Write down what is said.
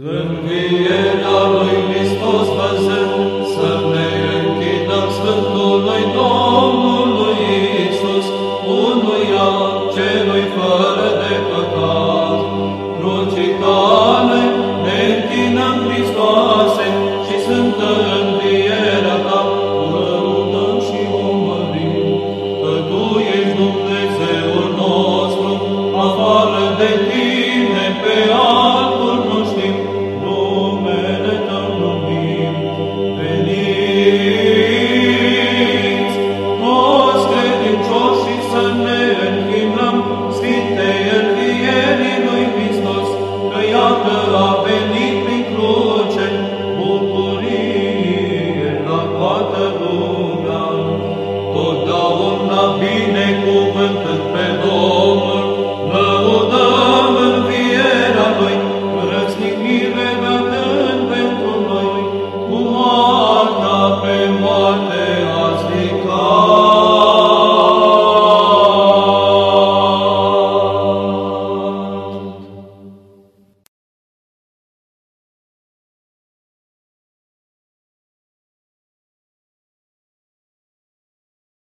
Învierea lui Hristos păzând, să ne închinăm Sfântului Domnului Iisus, unuia